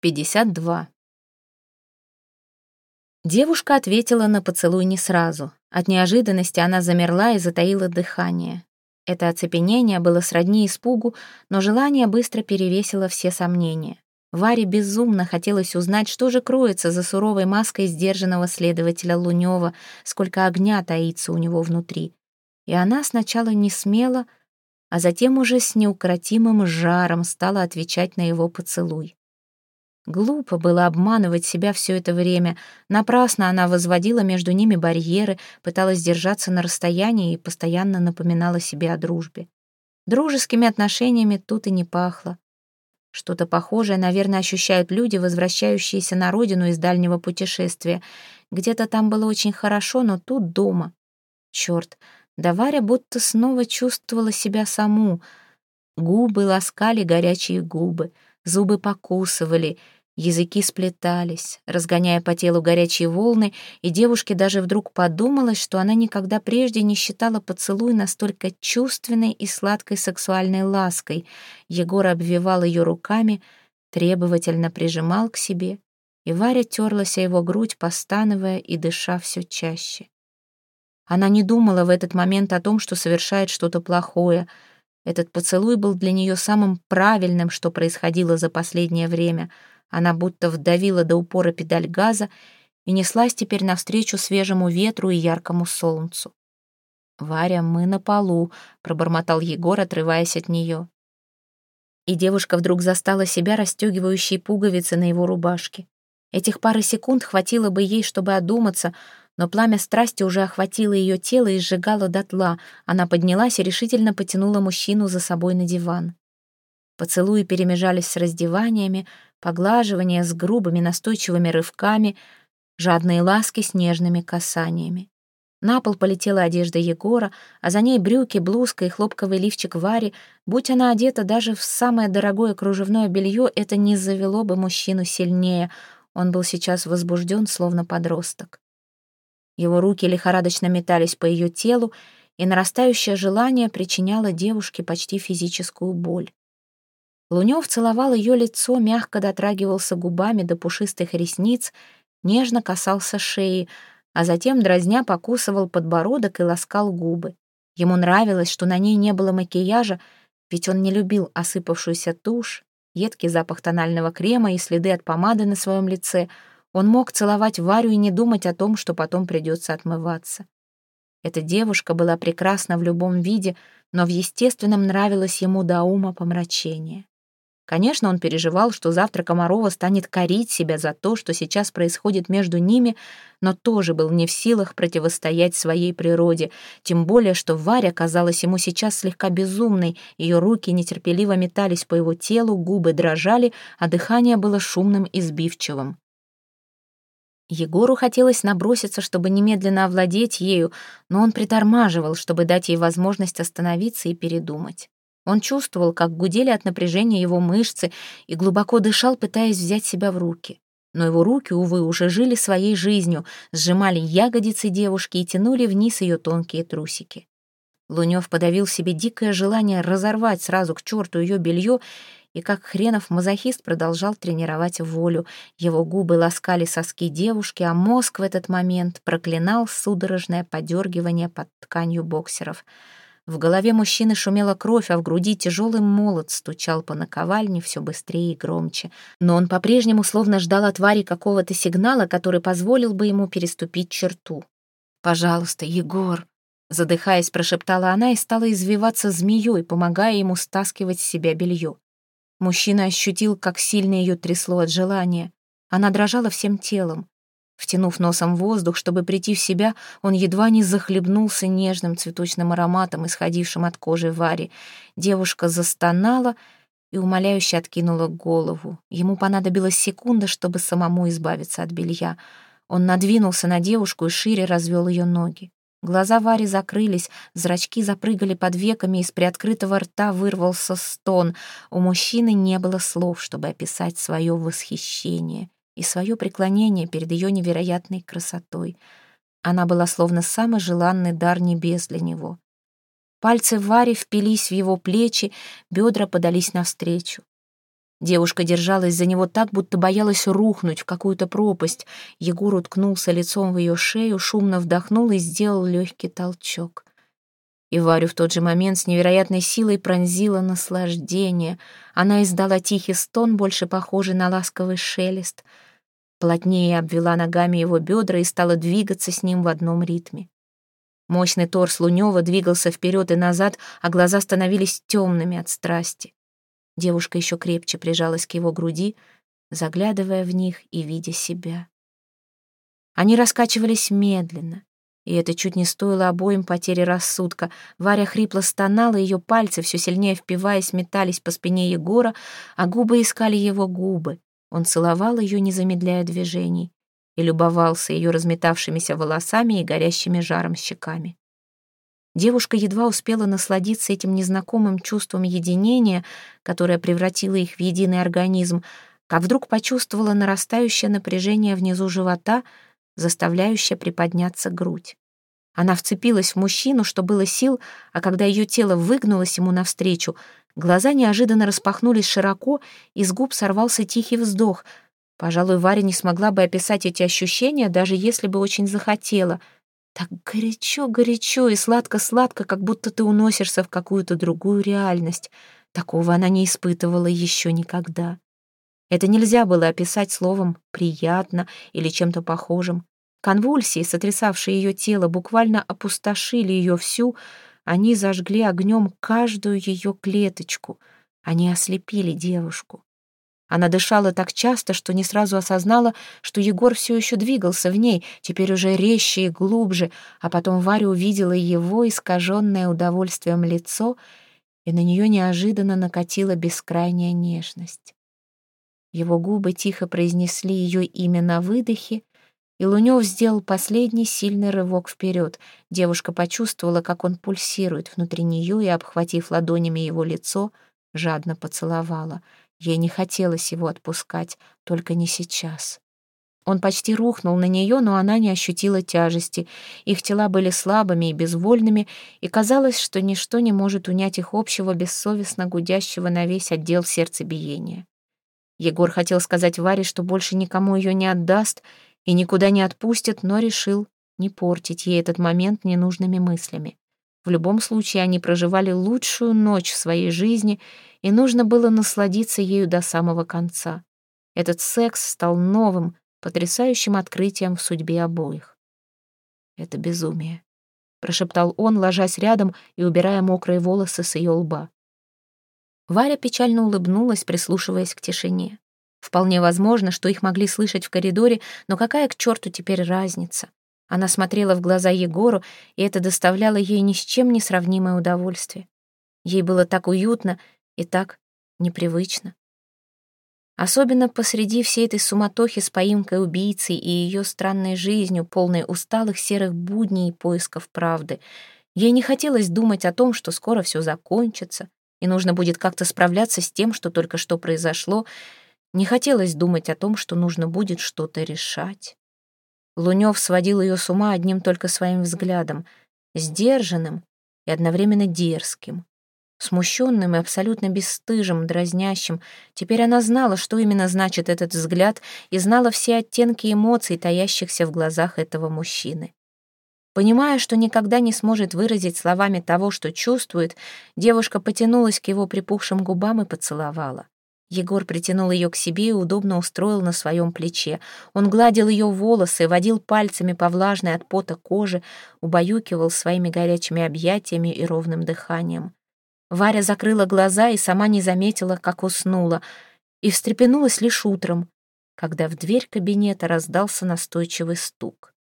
52. Девушка ответила на поцелуй не сразу. От неожиданности она замерла и затаила дыхание. Это оцепенение было сродни испугу, но желание быстро перевесило все сомнения. Варе безумно хотелось узнать, что же кроется за суровой маской сдержанного следователя Лунёва, сколько огня таится у него внутри. И она сначала не смела, а затем уже с неукротимым жаром стала отвечать на его поцелуй. Глупо было обманывать себя все это время. Напрасно она возводила между ними барьеры, пыталась держаться на расстоянии и постоянно напоминала себе о дружбе. Дружескими отношениями тут и не пахло. Что-то похожее, наверное, ощущают люди, возвращающиеся на родину из дальнего путешествия. Где-то там было очень хорошо, но тут дома. Черт, да Варя будто снова чувствовала себя саму. Губы ласкали горячие губы, зубы покусывали — Языки сплетались, разгоняя по телу горячие волны, и девушке даже вдруг подумалось, что она никогда прежде не считала поцелуй настолько чувственной и сладкой сексуальной лаской. Егор обвивал ее руками, требовательно прижимал к себе, и Варя терлась о его грудь, постановая и дыша все чаще. Она не думала в этот момент о том, что совершает что-то плохое. Этот поцелуй был для нее самым правильным, что происходило за последнее время — она будто вдавила до упора педаль газа и неслась теперь навстречу свежему ветру и яркому солнцу. «Варя, мы на полу», — пробормотал Егор, отрываясь от нее. И девушка вдруг застала себя расстегивающей пуговицы на его рубашке. Этих пары секунд хватило бы ей, чтобы одуматься, но пламя страсти уже охватило ее тело и сжигало дотла. Она поднялась и решительно потянула мужчину за собой на диван. Поцелуи перемежались с раздеваниями, поглаживания с грубыми настойчивыми рывками, жадные ласки с нежными касаниями. На пол полетела одежда Егора, а за ней брюки, блузка и хлопковый лифчик Вари. Будь она одета даже в самое дорогое кружевное белье, это не завело бы мужчину сильнее. Он был сейчас возбужден, словно подросток. Его руки лихорадочно метались по ее телу, и нарастающее желание причиняло девушке почти физическую боль. Лунёв целовал ее лицо, мягко дотрагивался губами до пушистых ресниц, нежно касался шеи, а затем, дразня, покусывал подбородок и ласкал губы. Ему нравилось, что на ней не было макияжа, ведь он не любил осыпавшуюся тушь, едкий запах тонального крема и следы от помады на своем лице. Он мог целовать Варю и не думать о том, что потом придется отмываться. Эта девушка была прекрасна в любом виде, но в естественном нравилось ему до ума помрачения. Конечно, он переживал, что завтра Комарова станет корить себя за то, что сейчас происходит между ними, но тоже был не в силах противостоять своей природе, тем более, что Варя казалась ему сейчас слегка безумной, ее руки нетерпеливо метались по его телу, губы дрожали, а дыхание было шумным и сбивчивым. Егору хотелось наброситься, чтобы немедленно овладеть ею, но он притормаживал, чтобы дать ей возможность остановиться и передумать. Он чувствовал, как гудели от напряжения его мышцы и глубоко дышал, пытаясь взять себя в руки. Но его руки, увы, уже жили своей жизнью, сжимали ягодицы девушки и тянули вниз ее тонкие трусики. Лунев подавил себе дикое желание разорвать сразу к черту ее белье и как хренов мазохист продолжал тренировать волю. Его губы ласкали соски девушки, а мозг в этот момент проклинал судорожное подергивание под тканью боксеров — в голове мужчины шумела кровь, а в груди тяжелый молот стучал по наковальне все быстрее и громче. Но он по-прежнему словно ждал от Вари какого-то сигнала, который позволил бы ему переступить черту. «Пожалуйста, Егор!» Задыхаясь, прошептала она и стала извиваться змеей, помогая ему стаскивать с себя белье. Мужчина ощутил, как сильно ее трясло от желания. Она дрожала всем телом. Втянув носом воздух, чтобы прийти в себя, он едва не захлебнулся нежным цветочным ароматом, исходившим от кожи Вари. Девушка застонала и умоляюще откинула голову. Ему понадобилась секунда, чтобы самому избавиться от белья. Он надвинулся на девушку и шире развел ее ноги. Глаза Вари закрылись, зрачки запрыгали под веками, из приоткрытого рта вырвался стон. У мужчины не было слов, чтобы описать свое восхищение и свое преклонение перед ее невероятной красотой. Она была словно самый желанный дар небес для него. Пальцы Вари впились в его плечи, бедра подались навстречу. Девушка держалась за него так, будто боялась рухнуть в какую-то пропасть. Егор уткнулся лицом в ее шею, шумно вдохнул и сделал легкий толчок. И Варю в тот же момент с невероятной силой пронзило наслаждение. Она издала тихий стон, больше похожий на ласковый шелест. Плотнее обвела ногами его бедра и стала двигаться с ним в одном ритме. Мощный торс Лунева двигался вперед и назад, а глаза становились темными от страсти. Девушка еще крепче прижалась к его груди, заглядывая в них и видя себя. Они раскачивались медленно, и это чуть не стоило обоим потери рассудка. Варя хрипло стонала, ее пальцы, все сильнее впиваясь, метались по спине Егора, а губы искали его губы. Он целовал ее, не замедляя движений, и любовался ее разметавшимися волосами и горящими жаром щеками. Девушка едва успела насладиться этим незнакомым чувством единения, которое превратило их в единый организм, как вдруг почувствовала нарастающее напряжение внизу живота, заставляющее приподняться грудь. Она вцепилась в мужчину, что было сил, а когда ее тело выгнулось ему навстречу, глаза неожиданно распахнулись широко, и с губ сорвался тихий вздох. Пожалуй, Варя не смогла бы описать эти ощущения, даже если бы очень захотела — так горячо-горячо и сладко-сладко, как будто ты уносишься в какую-то другую реальность. Такого она не испытывала еще никогда. Это нельзя было описать словом «приятно» или чем-то похожим. Конвульсии, сотрясавшие ее тело, буквально опустошили ее всю, они зажгли огнем каждую ее клеточку, они ослепили девушку. Она дышала так часто, что не сразу осознала, что Егор все еще двигался в ней, теперь уже резче и глубже, а потом Варя увидела его искаженное удовольствием лицо, и на нее неожиданно накатила бескрайняя нежность. Его губы тихо произнесли ее имя на выдохе, и Лунев сделал последний сильный рывок вперед. Девушка почувствовала, как он пульсирует внутри нее, и, обхватив ладонями его лицо, жадно поцеловала — Ей не хотелось его отпускать, только не сейчас. Он почти рухнул на нее, но она не ощутила тяжести. Их тела были слабыми и безвольными, и казалось, что ничто не может унять их общего, бессовестно гудящего на весь отдел сердцебиения. Егор хотел сказать Варе, что больше никому ее не отдаст и никуда не отпустит, но решил не портить ей этот момент ненужными мыслями. В любом случае они проживали лучшую ночь в своей жизни, и нужно было насладиться ею до самого конца. Этот секс стал новым, потрясающим открытием в судьбе обоих. «Это безумие», — прошептал он, ложась рядом и убирая мокрые волосы с ее лба. Варя печально улыбнулась, прислушиваясь к тишине. Вполне возможно, что их могли слышать в коридоре, но какая к черту теперь разница? Она смотрела в глаза Егору, и это доставляло ей ни с чем не сравнимое удовольствие. Ей было так уютно и так непривычно. Особенно посреди всей этой суматохи с поимкой убийцы и ее странной жизнью, полной усталых серых будней и поисков правды. Ей не хотелось думать о том, что скоро все закончится, и нужно будет как-то справляться с тем, что только что произошло. Не хотелось думать о том, что нужно будет что-то решать. Лунёв сводил ее с ума одним только своим взглядом, сдержанным и одновременно дерзким, смущенным и абсолютно бесстыжим, дразнящим. Теперь она знала, что именно значит этот взгляд, и знала все оттенки эмоций, таящихся в глазах этого мужчины. Понимая, что никогда не сможет выразить словами того, что чувствует, девушка потянулась к его припухшим губам и поцеловала. Егор притянул ее к себе и удобно устроил на своем плече. Он гладил ее волосы, водил пальцами по влажной от пота коже, убаюкивал своими горячими объятиями и ровным дыханием. Варя закрыла глаза и сама не заметила, как уснула, и встрепенулась лишь утром, когда в дверь кабинета раздался настойчивый стук.